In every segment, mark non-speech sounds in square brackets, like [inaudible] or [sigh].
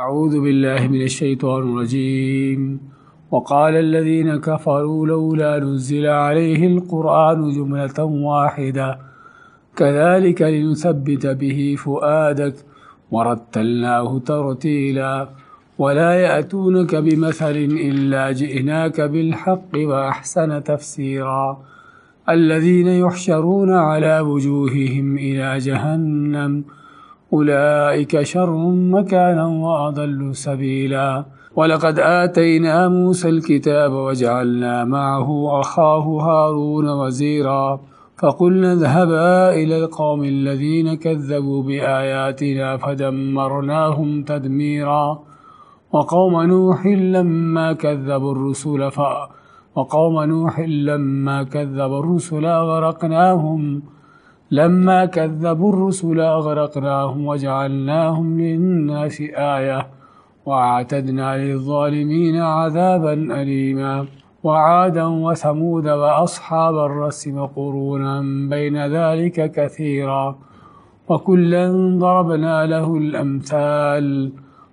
أعوذ بالله من الشيطان الرجيم. وقال الذين كفروا لولا نزل عليه القرآن جملة واحدة. كذلك لنثبت به فؤادك. ورتلناه ترتيلا. ولا يأتونك بمثل إلا جئناك بالحق وأحسن تفسيرا. الذين يحشرون على وجوههم إلى جهنم. أولئك شر مكانا وأضل سبيلا. ولقد آتينا موسى الكتاب وجعلنا معه أخاه هارون وزيرا. فقلنا اذهبا إلى القوم الذين كذبوا بآياتنا فدمرناهم تدميرا. وقوم نوح لما كذبوا الرسل ف وقوم نوح لما كذبوا الرسل أغرقناهم. لما كذبوا الرسل أغرقناهم وجعلناهم للناس آية وأعتدنا للظالمين عذابا أليما وعادا وثمود وأصحاب الرس وقرونا بين ذلك كثيرا وكلا ضربنا له الأمثال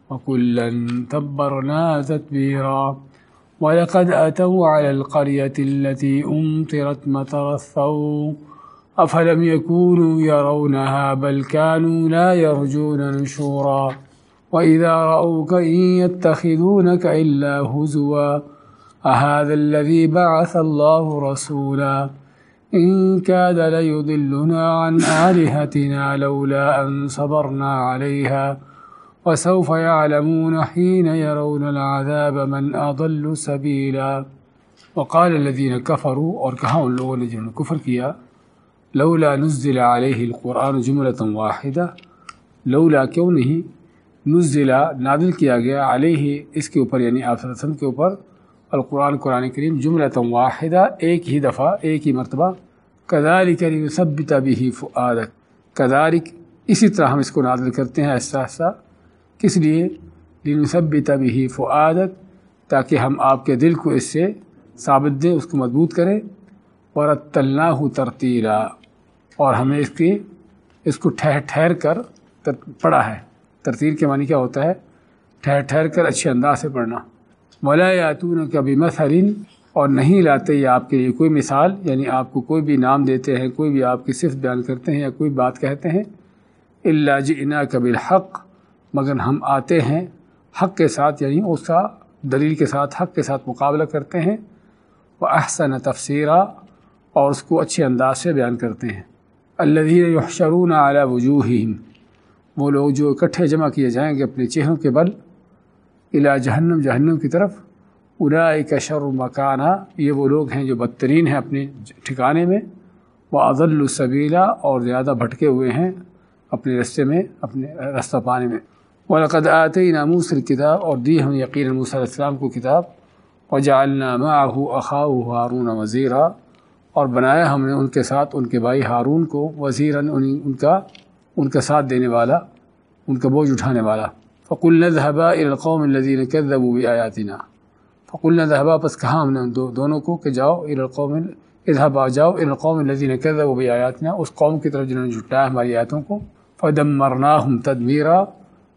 وكلا تبرنا تتبيرا ولقد أتوا على القرية التي أمطرت مطر الثوم أفلم يكونوا يرونها بل كانوا لا يرجون نشورا وإذا رأوك إن يتخذونك إلا هزوا أهذا الذي بعث الله رسولا إن كاد ليضلنا عن آلهتنا لولا أن صبرنا عليها وسوف يعلمون حين يرون العذاب من أضل سبيلا وقال الذين كفروا اور کہا ان لوگوں نے جنہوں نے کفر کیا؟ لولا نزل علیہ القرآن جملۃ واحدہ لولا کیوں نہیں نزل نادل کیا گیا علیہ اس کے اوپر یعنی آپ وسلم کے اوپر القرآن، قرآن کریم جملۃ واحدہ ایک ہی دفعہ، ایک ہی مرتبہ کدارک ثبت بھی فعادت کدارک اسی طرح ہم اس کو نادل کرتے ہیں، ایسا ایسا۔ کس لیے؟ لنثبت بھی فعادت تاکہ ہم آپ کے دل کو اس سے ثابت دیں، اس کو مضبوط کریں۔ اور طلّہ ترتیلا اور ہمیں اس کی اس کو ٹھہر ٹھہر کر پڑھا ہے۔ ترتیل کے معنی کیا ہوتا ہے؟ ٹھہر ٹھہر کر اچھے انداز سے پڑھنا۔ مولا یاتون کبھی مثلاً اور نہیں لاتے یہ آپ کے لیے کوئی مثال یعنی آپ کو کوئی بھی نام دیتے ہیں، کوئی بھی آپ کی صرف بیان کرتے ہیں یا کوئی بات کہتے ہیں اللہ جنا کبھی حق مگر ہم آتے ہیں حق کے ساتھ یعنی اس کا دلیل کے ساتھ، حق کے ساتھ مقابلہ کرتے ہیں۔ وہ احسن تفسیرہ اور اس کو اچھے انداز سے بیان کرتے ہیں۔ اللہ شرون اعلیٰ وجوہ وہ لوگ جو اکٹھے جمع کیے جائیں گے اپنے چہروں کے بل الا جہنم جہنم کی طرف. الا شر مکانہ یہ وہ لوگ ہیں جو بدترین ہیں اپنے ٹھکانے میں. وہ عضل الصبیلا اور زیادہ بھٹکے ہوئے ہیں اپنے رستے میں، اپنے رستہ پانے میں. ولقد آتے ناموس کتاب اور دی ہم یقین علیہ السلام کو کتاب. و جالنا معه اخاؤ ہارون وزیرہ اور بنایا ہم نے ان کے ساتھ، ان کے بھائی ہارون کو وزیراً ان کا ان کا ساتھ دینے والا، ان کا بوجھ اٹھانے والا۔ فق النظبہ القوم الزین كذبوا بآياتنا۔ فق النظبہ پس کہا ہم نے دو، دونوں کو کہ جاؤ القوم اذهب جاؤ القوم الذين كذبوا بآياتنا۔ اس قوم کی طرف جنہوں نے جھٹایا ہماری آیاتوں کو۔ فدمرناهم تدمیرا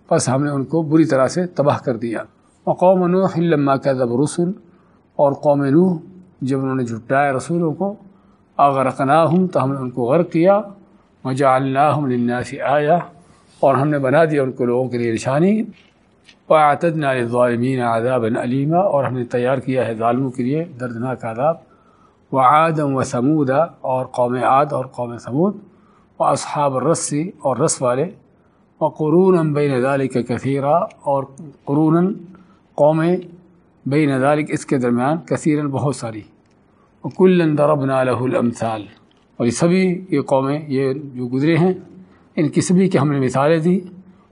پس ہم نے ان کو بری طرح سے تباہ کر دیا۔ وقوم نوح لما كذب رسل اور قوم نوح، جب انہوں نے جھٹایا رسولوں کو اغرقناہم، تو ہم نے ان کو غرق کیا، وجعلناہم للناس آیا اور ہم نے بنا دیا ان کو لوگوں کے لیے نشانی وعتدنا للظالمین عذابا علیما اور ہم نے تیار کیا ہے ظالموں کے لیے دردناک عذاب وعادم و سمودا اور قوم عاد اور قوم سمود و اصحاب الرسی اور رس والے و قرون بین ذالک کثیرہ اور قرون قومیں بین ذالک اس کے درمیان کثیراً بہت ساری۔ کل ضربنا له الامثال۔ اور یہ سبھی یہ قومیں یہ جو گزرے ہیں، ان کی سبھی کی ہم نے مثالیں دی۔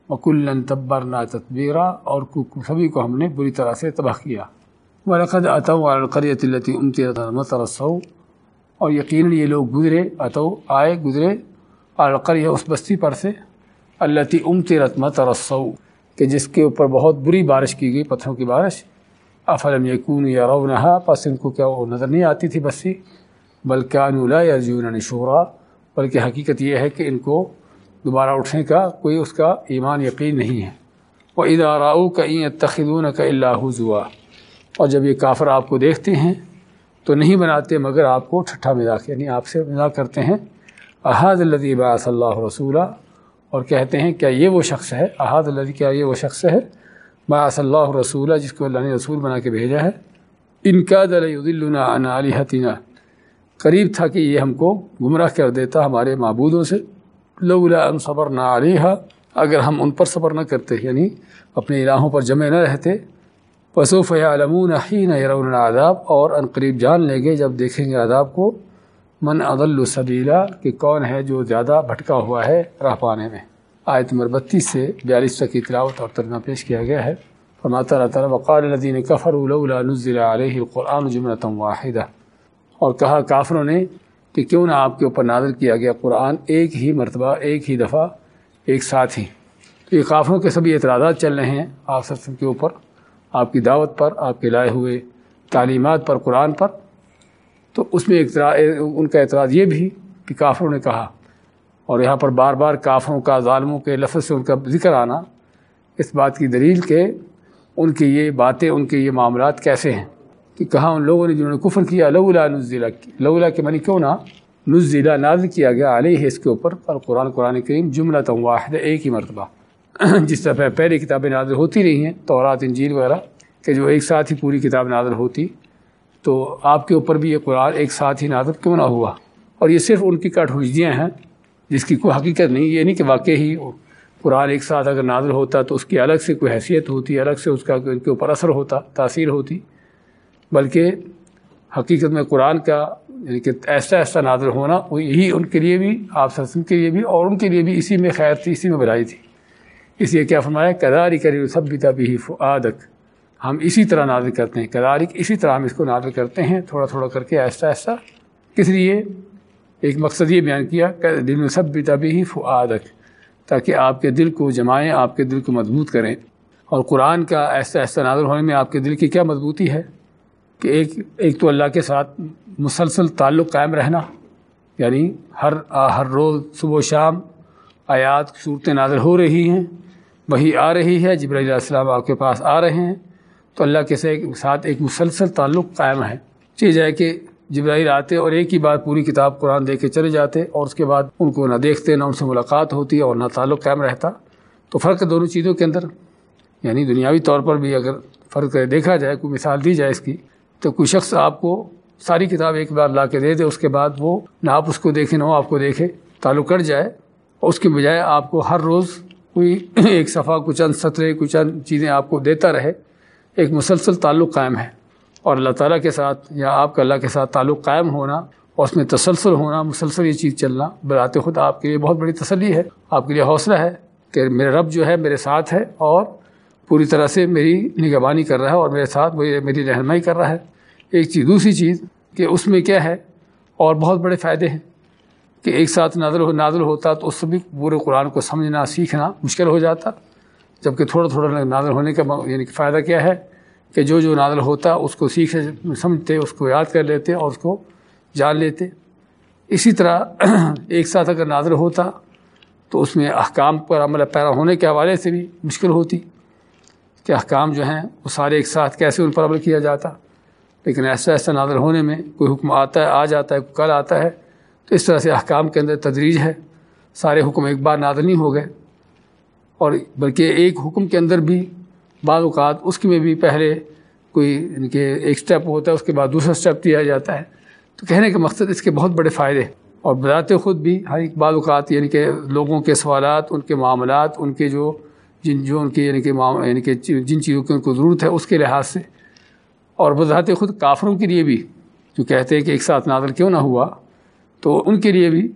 وکل تبرنا تطبیرہ اور سبھی کو ہم نے بری طرح سے تباہ کیا۔ ولقد اتوا على القريه التي امطرت مطر السوء اور یقیناً یہ لوگ گزرے اتو آئے، گزرے على اس بستی پر سے۔ التي امطرت مطر السوء کہ جس کے اوپر بہت بری بارش کی گئی، پتھروں کی بارش۔ افلم یکون یا رونہا پس ان کو کیا وہ نظر نہیں آتی تھی بسی بلکہ لا یرجون نشورا بلکہ حقیقت یہ ہے کہ ان کو دوبارہ اٹھنے کا کوئی اس کا ایمان یقین نہیں ہے۔ و اداراؤ کا این تخدون کا اللہ ہوا اور جب یہ کافر آپ کو دیکھتے ہیں، تو نہیں بناتے مگر آپ کو ٹھٹھا مذاق یعنی آپ سے مذاق کرتے ہیں۔ احاد الدی صلی اللہ رسولہ اور کہتے ہیں، کیا یہ وہ شخص ہے؟ احاد اللہ کیا یہ وہ شخص ہے؟ با صلی اللہ رسولہ جس کو اللہ نے رسول بنا کے بھیجا ہے. ان کا دلّہ علی حتینہ قریب تھا کہ یہ ہم کو گمراہ کر دیتا ہمارے معبودوں سے. لولا ان صبر نہ علیہ اگر ہم ان پر صبر نہ کرتے یعنی اپنے الہوں پر جمع نہ رہتے. وصوف علمون حین یرون العذاب. اور ان قریب جان لیں گے جب دیکھیں گے عذاب کو. من عدل السبیلا کہ کون ہے جو زیادہ بھٹکا ہوا ہے راہ پانے میں. آیت نمبر بتیس سے بیالیس تک کی تلاوت اور ترجمہ پیش کیا گیا ہے۔ فرماتا اللہ تعالیٰ وقال الدین کفر نزل علیہ القرآن جملۃ واحدہ اور کہا کافروں نے کہ کیوں نہ آپ کے اوپر نازل کیا گیا قرآن ایک ہی مرتبہ، ایک ہی دفعہ، ایک ساتھ ہی۔ تو یہ کافروں کے سبھی اعتراضات چل رہے ہیں آپ سب کے اوپر، آپ کی دعوت پر، آپ کے لائے ہوئے تعلیمات پر، قرآن پر۔ تو اس میں ان کا اعتراض یہ بھی کہ کافروں نے کہا اور یہاں پر بار بار کافروں کا، ظالموں کے لفظ سے ان کا ذکر آنا اس بات کی دلیل کہ ان کی یہ باتیں، ان کے یہ معاملات کیسے ہیں؟ کہ کہاں ان لوگوں نے جنہوں نے کفر کیا، لولا نزلہ لولا کے منی کیوں نہ نزلہ نازل کیا گیا علیہ اس کے اوپر اور قرآن قرآن کریم جملہ تم واحد ایک ہی مرتبہ [clears throat] جس طرح پہلے کتابیں نازل ہوتی رہی ہیں، تورات، انجیل وغیرہ، کہ جو ایک ساتھ ہی پوری کتاب نازل ہوتی، تو آپ کے اوپر بھی یہ قرآن ایک ساتھ ہی نازل کیوں نہ ہوا؟ اور یہ صرف ان کی کٹ حجیاں ہیں جس کی کوئی حقیقت نہیں، یہ نہیں کہ واقع ہی قرآن ایک ساتھ اگر نازل ہوتا تو اس کی الگ سے کوئی حیثیت ہوتی، الگ سے اس کا ان کے اوپر اثر ہوتا، تاثیر ہوتی۔ بلکہ حقیقت میں قرآن کا یعنی کہ ایسا ایسا نازل ہونا، وہ یہی ان کے لیے بھی، آپ سسم کے لیے بھی اور ان کے لیے بھی اسی میں خیر تھی، اسی میں بڑھائی تھی۔ اس لیے کیا فرمایا کداری کری سب بھی فعادک ہم اسی طرح نازل کرتے ہیں کداری اسی طرح ہم اس کو نازل کرتے ہیں، تھوڑا تھوڑا کر کے ایسا ایسا۔ کس لیے؟ ایک مقصد یہ بیان کیا کہ دل میں سب بھی فعادک تاکہ آپ کے دل کو جمائیں، آپ کے دل کو مضبوط کریں۔ اور قرآن کا ایسا ایسا نازل ہونے میں آپ کے دل کی کیا مضبوطی ہے؟ کہ ایک ایک تو اللہ کے ساتھ مسلسل تعلق قائم رہنا یعنی ہر ہر روز صبح و شام آیات، صورتیں نازل ہو رہی ہیں، وہی آ رہی ہے جبر علیہ السلام آپ کے پاس آ رہے ہیں۔ تو اللہ کے ساتھ ایک مسلسل تعلق قائم ہے۔ چیز ہے کہ جبرائیل آتے اور ایک ہی بار پوری کتاب قرآن دے کے چلے جاتے اور اس کے بعد ان کو نہ دیکھتے، نہ ان سے ملاقات ہوتی اور نہ تعلق قائم رہتا۔ تو فرق دونوں چیزوں کے اندر۔ یعنی دنیاوی طور پر بھی اگر فرق دیکھا جائے، کوئی مثال دی جائے اس کی، تو کوئی شخص آپ کو ساری کتاب ایک بار لا کے دے دے، اس کے بعد وہ نہ آپ اس کو دیکھیں نہ وہ آپ کو دیکھے، تعلق کر جائے اور اس کے بجائے آپ کو ہر روز کوئی [clears throat] ایک صفحہ، کچھ چند سطرے کچھ چند چیزیں آپ کو دیتا رہے۔ ایک مسلسل تعلق قائم ہے۔ اور اللہ تعالیٰ کے ساتھ یا آپ کا اللہ کے ساتھ تعلق قائم ہونا اور اس میں تسلسل ہونا، مسلسل یہ چیز چلنا بلاتے خود آپ کے لیے بہت بڑی تسلی ہے، آپ کے لیے حوصلہ ہے کہ میرا رب جو ہے میرے ساتھ ہے اور پوری طرح سے میری نگہبانی کر رہا ہے اور میرے ساتھ میری رہنمائی کر رہا ہے۔ ایک چیز، دوسری چیز کہ اس میں کیا ہے اور بہت بڑے فائدے ہیں کہ ایک ساتھ نازل ہو، نازل ہوتا تو اس سے بھی پورے قرآن کو سمجھنا، سیکھنا مشکل ہو جاتا، جبکہ تھوڑا تھوڑا نازل ہونے کا یعنی کہ فائدہ کیا ہے؟ کہ جو جو نازل ہوتا اس کو سیکھ سمجھتے، اس کو یاد کر لیتے اور اس کو جان لیتے۔ اسی طرح [clears throat] ایک ساتھ اگر نازل ہوتا تو اس میں احکام پر عمل پیرا ہونے کے حوالے سے بھی مشکل ہوتی کہ احکام جو ہیں وہ سارے ایک ساتھ کیسے ان پر عمل کیا جاتا۔ لیکن ایسا ایسا نازل ہونے میں کوئی حکم آتا ہے، آ جاتا ہے کل آتا ہے تو اس طرح سے احکام کے اندر تدریج ہے۔ سارے حکم ایک بار نازل نہیں ہو گئے اور بلکہ ایک حکم کے اندر بھی بعض اوقات اس کی میں بھی پہلے کوئی یعنی کہ ایک اسٹیپ ہوتا ہے، اس کے بعد دوسرا اسٹیپ دیا جاتا ہے۔ تو کہنے کا مقصد اس کے بہت بڑے فائدے اور بذات خود بھی ہر ایک بعض اوقات یعنی کہ لوگوں کے سوالات، ان کے معاملات، ان کے جو جن جو ان کے یعنی کہ یعنی کہ جن چیزوں کی ان کو ضرورت ہے، اس کے لحاظ سے۔ اور بذات خود کافروں کے لیے بھی، جو کہتے ہیں کہ ایک ساتھ نازل کیوں نہ ہوا، تو ان کے لیے بھی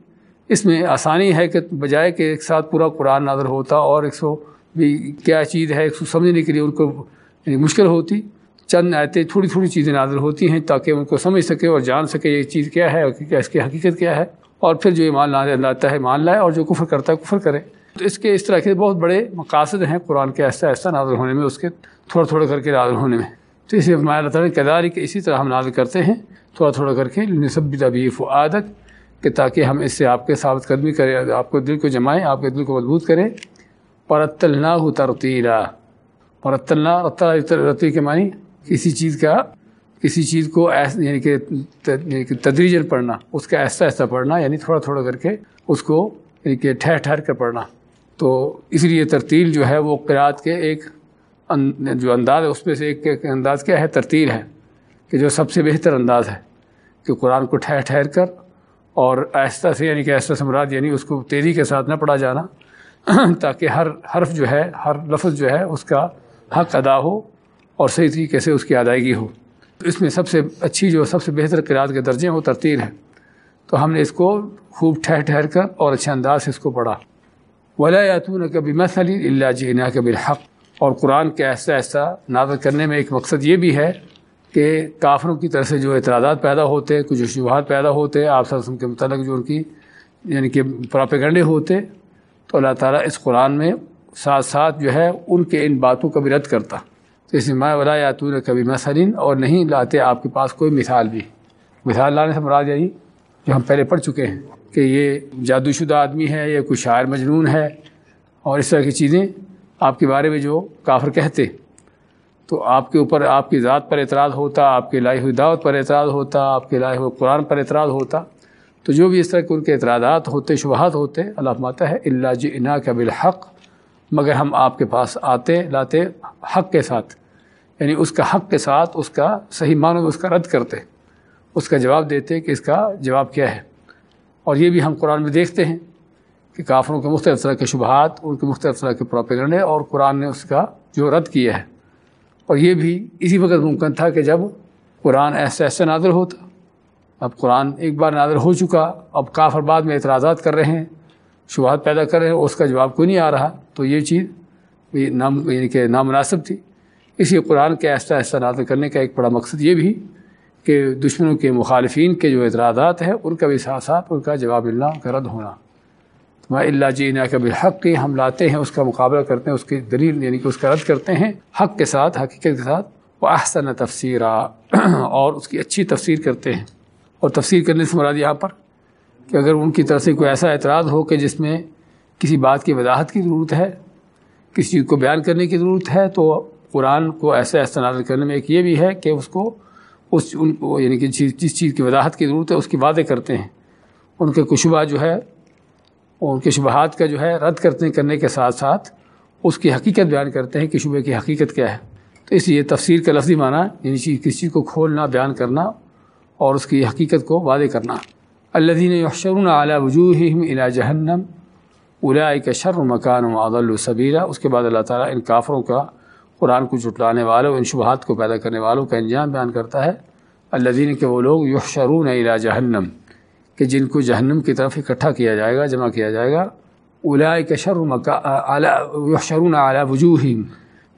اس میں آسانی ہے کہ بجائے کہ ایک ساتھ پورا قرآن نازل ہوتا اور ایک سو بھی کیا چیز ہے ایک سو سمجھنے کے لیے ان کو یعنی مشکل ہوتی۔ چند آیتیں تھوڑی تھوڑی چیزیں نازل ہوتی ہیں تاکہ ان کو سمجھ سکے اور جان سکے یہ چیز کیا ہے اور اس کی حقیقت کیا ہے۔ اور پھر جو ایمان لاتا ہے، مان لائے اور جو کفر کرتا ہے، کفر کرے۔ تو اس کے اس طرح کے بہت بڑے مقاصد ہیں قرآن کے ایسا ایسا نازل ہونے میں، اس کے تھوڑا تھوڑا کر کے نازل ہونے میں۔ تو اسے اللہ تعالیٰ کرداری کہ اسی طرح ہم نازل کرتے ہیں، تھوڑا تھوڑا کر کے نصب طبیف و عادت کہ تاکہ ہم اس سے آپ کے ثابت قدمی کریں، آپ کو دل کو جمائیں، آپ کے دل کو مضبوط کریں۔ پرتل نہ ہو ترتیلا۔ اور رتلنا رتی کے معنی کسی چیز کا کسی چیز کو یعنی کہ یعنی کہ تدریجن پڑھنا، اس کا ایسا ایسا پڑھنا یعنی تھوڑا تھوڑا کر کے اس کو یعنی کہ ٹھہر ٹھہر کر پڑھنا۔ تو اس لیے ترتیل جو ہے وہ قرآت کے ایک جو انداز ہے، اس میں سے ایک انداز کیا ہے؟ ترتیل ہے، کہ جو سب سے بہتر انداز ہے، کہ قرآن کو ٹھہر ٹھہر کر اور ایسا سے یعنی کہ ایسا سمراج یعنی اس کو تیزی کے ساتھ نہ پڑھا جانا [clears throat] تاکہ ہر حرف جو ہے، ہر لفظ جو ہے، اس کا حق ادا ہو اور صحیح طریقے سے اس کی ادائیگی ہو۔ تو اس میں سب سے اچھی جو سب سے بہتر قرآد کے درجے ہیں، وہ ترتیل ہے تو ہم نے اس کو خوب ٹھہر ٹھہر کر اور اچھے انداز سے اس کو پڑھا۔ ولا یاتون کبھی مثلی اللہ جینا کبھی حق اور قرآن کے ایسا ایسا نازل کرنے میں ایک مقصد یہ بھی ہے کہ کافروں کی طرف سے جو اعتراضات پیدا ہوتے، کچھ شبہات پیدا ہوتے آپ وسلم کے متعلق جو ان کی یعنی کہ پراپیگنڈے ہوتے تو اللہ تعالیٰ اس قرآن میں ساتھ ساتھ جو ہے ان کے ان باتوں کا بھی رد کرتا۔ تو اس میں ولا یاتون کبھی مثلاً اور نہیں لاتے آپ کے پاس کوئی مثال بھی۔ مثال لانے سے مراد یہی جو ہم پہلے پڑھ چکے ہیں کہ یہ جادو شدہ آدمی ہے یا کوئی شاعر مجنون ہے اور اس طرح کی چیزیں آپ کے بارے میں جو کافر کہتے۔ تو آپ کے اوپر آپ کی ذات پر اعتراض ہوتا، آپ کے لائی ہوئی دعوت پر اعتراض ہوتا، آپ کے لائے ہوئے قرآن پر اعتراض ہوتا۔ تو جو بھی اس طرح کے ان کے اعتراضات ہوتے، شبہات ہوتے، اللہ ماتا ہے اللہ جی انا کا بالحق مگر ہم آپ کے پاس آتے، لاتے حق کے ساتھ یعنی اس کا حق کے ساتھ اس کا صحیح معنوں میں اس کا رد کرتے، اس کا جواب دیتے کہ اس کا جواب کیا ہے۔ اور یہ بھی ہم قرآن میں دیکھتے ہیں کہ کافروں کے مختلف طرح کے شبہات، ان کے مختلف طرح کے پراپیگنڈے اور قرآن نے اس کا جو رد کیا ہے۔ اور یہ بھی اسی وقت ممکن تھا کہ جب قرآن ایسے ایسے نادر ہوتا۔ اب قرآن ایک بار نادر ہو چکا، اب کافر بعد میں اعتراضات کر رہے ہیں، شبہات پیدا کر رہے ہیں، اس کا جواب کوئی نہیں آ رہا؟ تو یہ چیز نام یعنی کہ نامناسب تھی۔ اسی قرآن کے ایسا ایسا نادر کرنے کا ایک بڑا مقصد یہ بھی کہ دشمنوں کے مخالفین کے جو اعتراضات ہیں، ان کا بھی ساتھ ساتھ ان کا جواب اللہ کا رد ہونا۔ تو میں اللہ جینا کبھی حق کی ہم لاتے ہیں، اس کا مقابلہ کرتے ہیں، اس کی دلیل یعنی کہ اس کا رد کرتے ہیں حق کے ساتھ، حقیقت کے ساتھ۔ وہ احسن تفسیر اور اس کی اچھی تفسیر کرتے ہیں۔ اور تفسیر کرنے سے مراد یہاں پر کہ اگر ان کی طرف سے کوئی ایسا اعتراض ہو کہ جس میں کسی بات کی وضاحت کی ضرورت ہے، کسی چیز کو بیان کرنے کی ضرورت ہے، تو قرآن کو ایسا استعمال کرنے میں ایک یہ بھی ہے کہ اس کو، اس ان کو یعنی کہ جس چیز کی وضاحت کی ضرورت ہے، اس کی وعدے کرتے ہیں۔ ان کے کشبہ جو ہے ان کے شبہات کا جو ہے، رد کرتے کرنے کے ساتھ ساتھ اس کی حقیقت بیان کرتے ہیں کہ شبے کی حقیقت کیا ہے۔ تو اس لیے تفسیر کا لفظی معنی یعنی چیز، کسی چیز کو کھولنا، بیان کرنا اور اس کی حقیقت کو وعدے کرنا۔ اللہ دین یحشرون اعلیٰ وجوہ الا جہنم الا شر مکان و الصبیرہ اس کے بعد اللہ تعالیٰ ان کافروں کا قرآن کو جٹلانے والوں، ان شبہات کو پیدا کرنے والوں کا انجام بیان کرتا ہے۔ اللہ دین کے وہ لوگ یحشرون الا جہنم، کہ جن کو جہنم کی طرف اکٹھا کیا جائے گا، جمع کیا جائے گا۔ اولائے شر مکا اعلیٰ شرون اعلیٰ وجوہ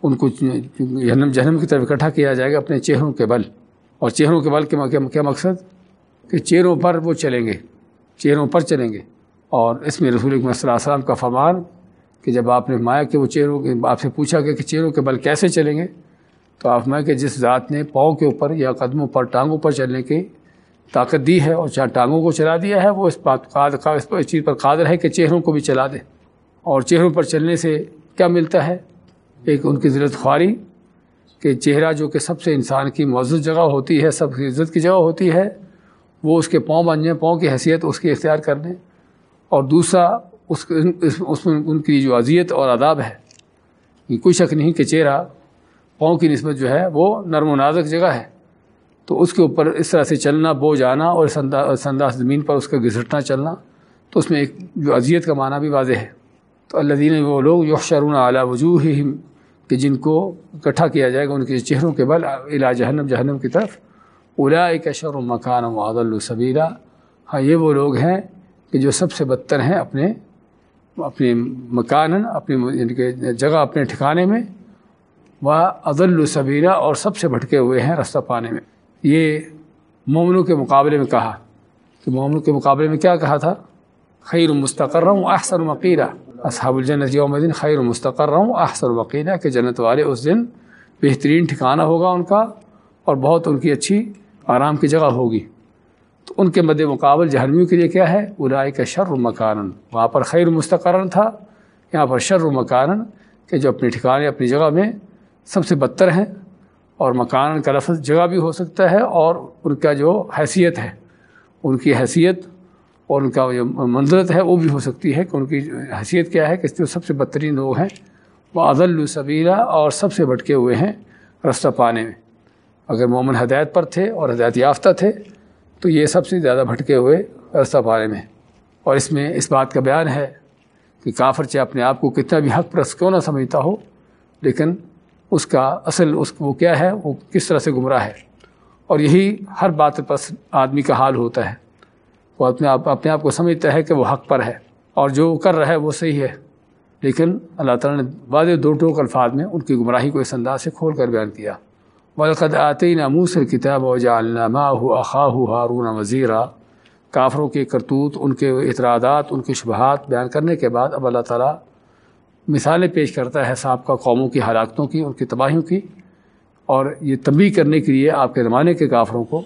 ان کو جہنم جہنم کی طرف اکٹھا کیا جائے گا اپنے چہروں کے بل۔ اور چہروں کے بل کے کیا مقصد؟ کہ چہروں پر وہ چلیں گے، چہروں پر چلیں گے۔ اور اس میں رسول صلی اللہ علیہ وسلم کا فرمان کہ جب آپ نے مایا کہ وہ چہروں کے آپ سے پوچھا گیا کہ چہروں کے بل کیسے چلیں گے، تو آپ میں کہ جس ذات نے پاؤں کے اوپر یا قدموں پر ٹانگوں پر چلنے کی طاقت دی ہے اور چار ٹانگوں کو چلا دیا ہے، وہ اس بات اس چیز پر قادر ہے کہ چہروں کو بھی چلا دے۔ اور چہروں پر چلنے سے کیا ملتا ہے؟ ایک ان کی ضرورت خواری کہ چہرہ جو کہ سب سے انسان کی معزز جگہ ہوتی ہے، سب کی عزت کی جگہ ہوتی ہے، وہ اس کے پاؤں بن جائیں، پاؤں کی حیثیت اس کی اختیار کر دیں۔ اور دوسرا، اس اس میں ان کی جو اذیت اور آداب ہے کوئی شک نہیں کہ چہرہ پاؤں کی نسبت جو ہے، وہ نرم و نازک جگہ ہے۔ تو اس کے اوپر اس طرح سے چلنا بو جانا اور انداز زمین پر اس کا گھسٹنا چلنا، تو اس میں ایک جو اذیت کا معنی بھی واضح ہے۔ تو اللہ دین وہ لوگ یحشرون اعلیٰ وجوہ ہی کہ جن کو اکٹھا کیا جائے گا، ان کے چہروں کے بل الا جہنم جہنم کی طرف. الا ایک اشر و مکان و عدل الصبیرہ ہاں یہ وہ لوگ ہیں کہ جو سب سے بدتر ہیں اپنے اپنے مکان اپنی یعنی کہ جگہ، اپنے ٹھکانے میں. وہ عدل الصبیرہ اور سب سے بھٹکے ہوئے ہیں رستہ پانے میں. یہ مومنوں کے مقابلے میں کہا کہ مومنوں کے مقابلے میں کیا کہا تھا؟ خیر مستقر ہوں احسن وقیرہ اصحاب الجنت یوم دن خیر مستقر ہوں احسن وقیرہ کہ جنت والے اس دن بہترین ٹھکانہ ہوگا ان کا اور بہت ان کی اچھی آرام کی جگہ ہوگی۔ تو ان کے مد مقابل جہنمیوں کے لیے کیا ہے؟ برائے کا شر مکان وہاں پر خیر مستقرن تھا، یہاں پر شر مکان کہ جو اپنے ٹھکانے، اپنی جگہ میں سب سے بدتر ہیں اور مکان کا لفظ جگہ بھی ہو سکتا ہے اور ان کا جو حیثیت ہے، ان کی حیثیت اور ان کا جو منظرت ہے وہ بھی ہو سکتی ہے کہ ان کی حیثیت کیا ہے کہ جو سب سے بدترین لوگ ہیں وہ عدل الصبیرہ اور سب سے بھٹکے ہوئے ہیں رستہ پانے میں۔ اگر مومن ہدایت پر تھے اور ہدایت یافتہ تھے تو یہ سب سے زیادہ بھٹکے ہوئے رستہ پانے میں۔ اور اس میں اس بات کا بیان ہے کہ کافر چاہے اپنے آپ کو کتنا بھی حق پرست کیوں نہ سمجھتا ہو، لیکن اس کا اصل اس وہ کیا ہے، وہ کس طرح سے گمراہ ہے۔ اور یہی ہر بات پر آدمی کا حال ہوتا ہے۔ وہ اپنے آپ اپنے آپ کو سمجھتا ہے کہ وہ حق پر ہے اور جو کر رہا ہے وہ صحیح ہے۔ لیکن اللہ تعالیٰ نے واضح دو ٹوک الفاظ میں ان کی گمراہی کو اس انداز سے کھول کر بیان کیا۔ ولقد آتی ناموس کتاب و جالنامہ اخاہ ہارون وزیرہ کافروں کے کرتوت، ان کے اعتراضات، ان کے شبہات بیان کرنے کے بعد اب اللہ تعالیٰ مثالیں پیش کرتا ہے سابقہ قوموں کی ہلاکتوں کی، ان کی تباہیوں کی اور یہ تبھی کرنے کے لیے آپ کے زمانے کے کافروں کو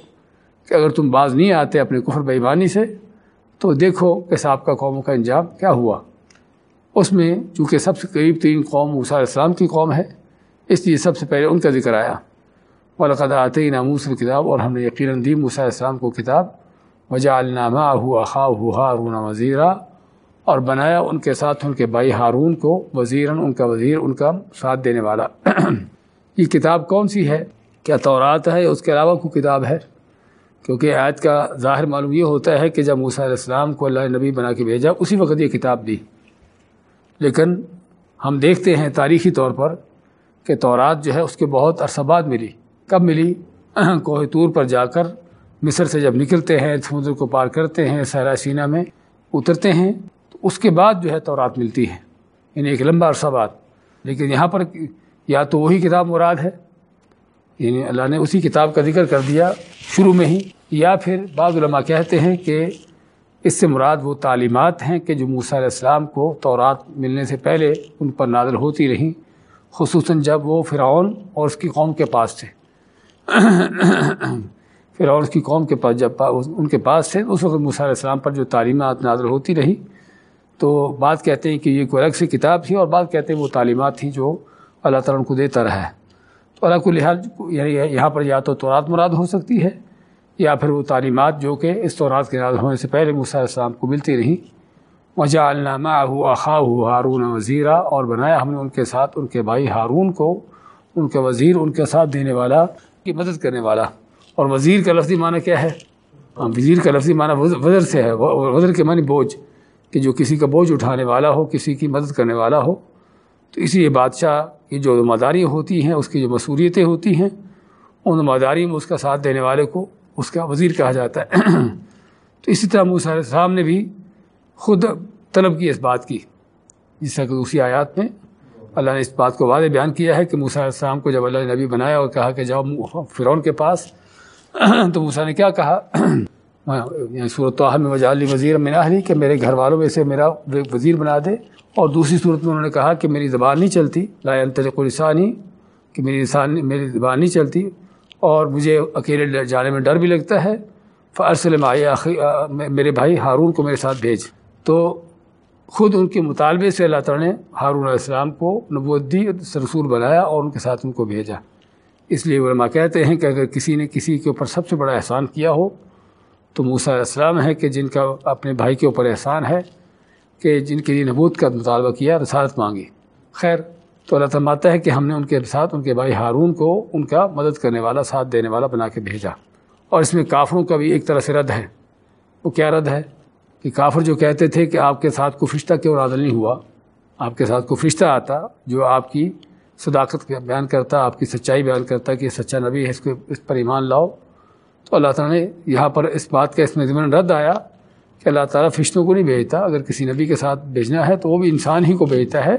کہ اگر تم باز نہیں آتے اپنے کفر بےمانی سے، تو دیکھو کہ سابقہ قوموں کا انجام کیا ہوا۔ اس میں چونکہ سب سے قریب ترین قوم علیہ السلام کی قوم ہے، اس لیے سب سے پہلے ان کا ذکر آیا۔ ولقد آتے ناموس کتاب اور ہم نے یقیناً دی موسیٰ علیہ السلام کو کتاب۔ وجہ النامہ ہوا خواہ ہارون وزیرہ اور بنایا ان کے ساتھ ان کے بھائی ہارون کو وزیراً، ان کا وزیر، ان کا ساتھ دینے والا۔ [clears throat] یہ کتاب کون سی ہے؟ کیا تورات ہے؟ اس کے علاوہ کوئی کتاب ہے؟ کیونکہ آیت کا ظاہر معلوم یہ ہوتا ہے کہ جب موسیٰ علیہ السلام کو اللہ نبی بنا کے بھیجا، اسی وقت یہ کتاب دی۔ لیکن ہم دیکھتے ہیں تاریخی طور پر کہ تورات جو ہے اس کے بہت عرصہ بعد ملی۔ کب ملی؟ [clears throat] کوہ طور پر جا کر مصر سے جب نکلتے ہیں، سمندر کو پار کرتے ہیں سہرا سینہ میں اترتے ہیں، تو اس کے بعد جو ہے تورات ملتی ہے۔ یعنی ایک لمبا عرصہ بعد۔ لیکن یہاں پر یا تو وہی کتاب مراد ہے یعنی اللہ نے اسی کتاب کا ذکر کر دیا شروع میں ہی، یا پھر بعض علماء کہتے ہیں کہ اس سے مراد وہ تعلیمات ہیں کہ جو موسیٰ علیہ السلام کو تورات ملنے سے پہلے ان پر نازل ہوتی رہیں، خصوصاً جب وہ فرعون اور اس کی قوم کے پاس تھے۔ [coughs] فرعون اس کی قوم کے پاس، جب ان کے پاس تھے، اس وقت موسیٰ علیہ السلام پر جو تعلیمات نازل ہوتی رہی تو بعض کہتے ہیں کہ یہ کوئی الگ سی کتاب تھی اور بعض کہتے ہیں وہ تعلیمات تھیں جو اللہ تعالیٰ ان کو دیتا رہا ہے۔ تو اللہ کو لحاظ یعنی یہاں پر یا تو تورات مراد ہو سکتی ہے، یا پھر وہ تعلیمات جو کہ اس تورات کے نازل ہونے سے پہلے علیہ السلام کو ملتی رہیں۔ وجہ علامہ اخا ہارون وزیرہ اور بنایا ہم نے ان کے ساتھ ان کے بھائی ہارون کو، ان کے وزیر ان کے ساتھ دینے والا، کی مدد کرنے والا۔ اور وزیر کا لفظی معنی کیا ہے؟ ہاں وزیر کا لفظی معنی وزر سے ہے، وزر کے معنی بوجھ، کہ جو کسی کا بوجھ اٹھانے والا ہو، کسی کی مدد کرنے والا ہو۔ تو اسی لیے بادشاہ کی جو ذمہ ہوتی ہیں، اس کی جو مصوریتیں ہوتی ہیں، ان ذمہ داری میں اس کا ساتھ دینے والے کو اس کا وزیر کہا جاتا ہے۔ تو اسی طرح علیہ السلام نے بھی خود طلب کی اس بات کی۔ جس طرح کہ دوسری آیات میں اللہ نے اس بات کو واضح بیان کیا ہے کہ علیہ السلام کو جب اللہ نے نبی بنایا اور کہا کہ جاؤ فرعون کے پاس، تو موسیٰ نے کیا کہا؟ ہاں، یعنی صورت میں وجالی وزیر میں نہ کہ میرے گھر والوں میں سے میرا وزیر بنا دے۔ اور دوسری صورت میں انہوں نے کہا کہ میری زبان نہیں چلتی، لا انتظق السانی کہ میری انسان میری زبان نہیں چلتی۔ اور مجھے اکیلے جانے میں ڈر بھی لگتا ہے۔ فارسل آخری میرے بھائی ہارون کو میرے ساتھ بھیج۔ تو خود ان کے مطالبے سے اللہ تعالیٰ نے ہارون علیہ السلام کو نبوت دی، رسول بنایا اور ان کے ساتھ ان کو بھیجا۔ اس لیے علماء کہتے ہیں کہ اگر کسی نے کسی کے اوپر سب سے بڑا احسان کیا ہو تو موسیٰ علیہ السلام ہے کہ جن کا اپنے بھائی کے اوپر احسان ہے کہ جن کے لیے نبوت کا مطالبہ کیا، رسالت مانگی۔ خیر، تو اللہ تعالیٰ ہے کہ ہم نے ان کے ساتھ ان کے بھائی ہارون کو ان کا مدد کرنے والا، ساتھ دینے والا بنا کے بھیجا۔ اور اس میں کافروں کا بھی ایک طرح سے رد ہے۔ وہ کیا رد ہے؟ کہ کافر جو کہتے تھے کہ آپ کے ساتھ کفرشتہ کیوں نازل نہیں ہوا، آپ کے ساتھ کفرشتہ آتا جو آپ کی صداقت بیان کرتا، آپ کی سچائی بیان کرتا کہ یہ سچا نبی ہے، اس کو اس پر ایمان لاؤ۔ تو اللہ تعالیٰ نے یہاں پر اس بات کا اس میں ضمن رد آیا کہ اللہ تعالیٰ فرشتوں کو نہیں بھیجتا۔ اگر کسی نبی کے ساتھ بھیجنا ہے تو وہ بھی انسان ہی کو بھیجتا ہے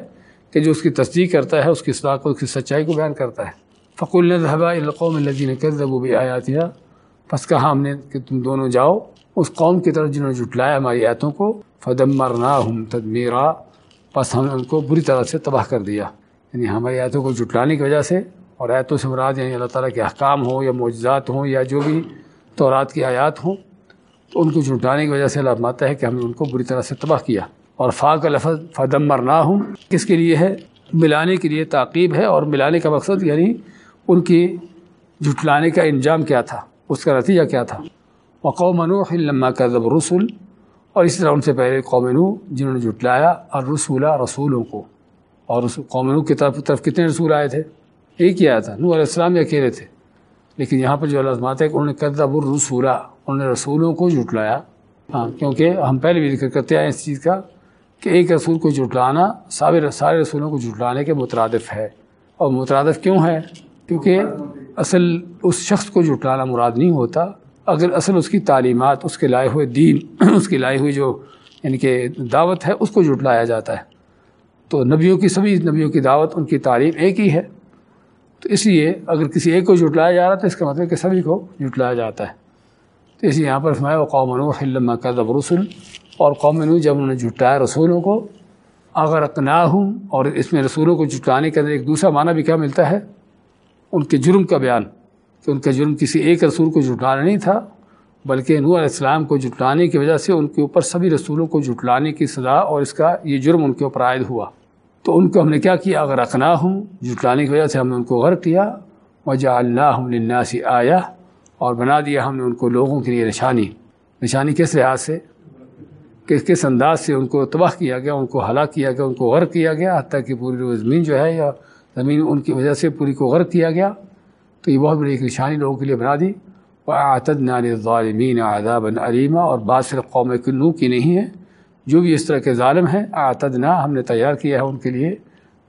کہ جو اس کی تصدیق کرتا ہے، اس کی صلاح کو، اس کی سچائی کو بیان کرتا ہے۔ فقول الحبا القوم الجین کر وہ بھی آیا تھا بس کہا ہم نے کہ تم دونوں جاؤ۔ اس قوم کی طرف جنہوں نے جٹلایا ہماری آیتوں کو۔ فدم مرنا ہم تدمیرا بس ہم نے ان کو بری طرح سے تباہ کر دیا۔ یعنی ہماری آیتوں کو جٹلانے کی وجہ سے اور آیتوں سے مراد یعنی اللہ تعالیٰ کے احکام ہوں یا معجزات ہوں یا جو بھی تورات کی آیات ہوں، تو ان کو جھٹانے کی وجہ سے اللہ ماتا ہے کہ ہم نے ان کو بری طرح سے تباہ کیا۔ اور فا کا لفظ فدم مرنا ہوں کس کے لیے ہے؟ ملانے کے لیے تعقیب ہے اور ملانے کا مقصد یعنی ان کی جھٹلانے کا انجام کیا تھا، اس کا نتیجہ کیا تھا۔ وقوم نوح لما کذب رسول اور اسی طرح ان سے پہلے قوم نو جنہوں نے جھٹلایا اور رسولہ رسولوں کو۔ اور قوم نو کی طرف طرف کتنے رسول آئے تھے؟ ایک ہی آیا تھا۔ نو علیہ السلام ہی اکیلے تھے۔ لیکن یہاں پر جو اللہ ہے کہ انہوں نے کذب الرسولہ انہوں نے رسولوں کو جھٹلایا۔ ہاں کیونکہ ہم پہلے بھی ذکر کرتے آئے اس چیز کا کہ ایک رسول کو جھٹلانا، سارے سارے رسولوں کو جھٹلانے کے مترادف ہے۔ اور مترادف کیوں ہے؟ کیونکہ اصل اس شخص کو جھٹلانا مراد نہیں ہوتا۔ اگر اصل اس کی تعلیمات، اس کے لائے ہوئے دین، [clears throat] اس کی لائے ہوئی جو یعنی کہ دعوت ہے، اس کو جھٹلایا جاتا ہے۔ تو نبیوں کی سبھی نبیوں کی دعوت، ان کی تعلیم ایک ہی ہے۔ تو اس لیے اگر کسی ایک کو جھٹلایا جا رہا تو اس کا مطلب کہ سبھی کو جھٹلایا جاتا ہے۔ تو اسی یہاں پر فرمایا قوم نو کا ضب رسول اور قوم نو جب انہوں نے جھٹایا رسولوں کو اگر اقنا ہوں اور اس میں رسولوں کو جھٹلانے کے اندر ایک دوسرا معنی بھی کیا ملتا ہے؟ ان کے جرم کا بیان، کہ ان کا جرم کسی ایک رسول کو جھٹلانا نہیں تھا، بلکہ نور علیہ السلام کو جھٹلانے کی وجہ سے ان کے اوپر سبھی رسولوں کو جھٹلانے کی سزا اور اس کا یہ جرم ان کے اوپر عائد ہوا۔ تو ان کو ہم نے کیا کیا؟ اگر اقنا ہوں جھٹلانے کی وجہ سے ہم نے ان کو غرق کیا وجہ اللہ لناسی آیا اور بنا دیا ہم نے ان کو لوگوں کے لیے نشانی۔ نشانی کس لحاظ سے؟ کس کس انداز سے ان کو تباہ کیا گیا، ان کو ہلاک کیا گیا، ان کو غرق کیا گیا، حتیٰ کہ پوری زمین جو ہے یا زمین ان کی وجہ سے پوری کو غرق کیا گیا؟ تو یہ بہت بڑی ایک نشانی لوگوں کے لیے بنا دی۔ وہ آتد نال ظالمین آداب علیمہ اور بعض صرف قوم کنو کی نہیں ہے جو بھی اس طرح کے ظالم ہیں آتدنا ہم نے تیار کیا ہے ان کے لیے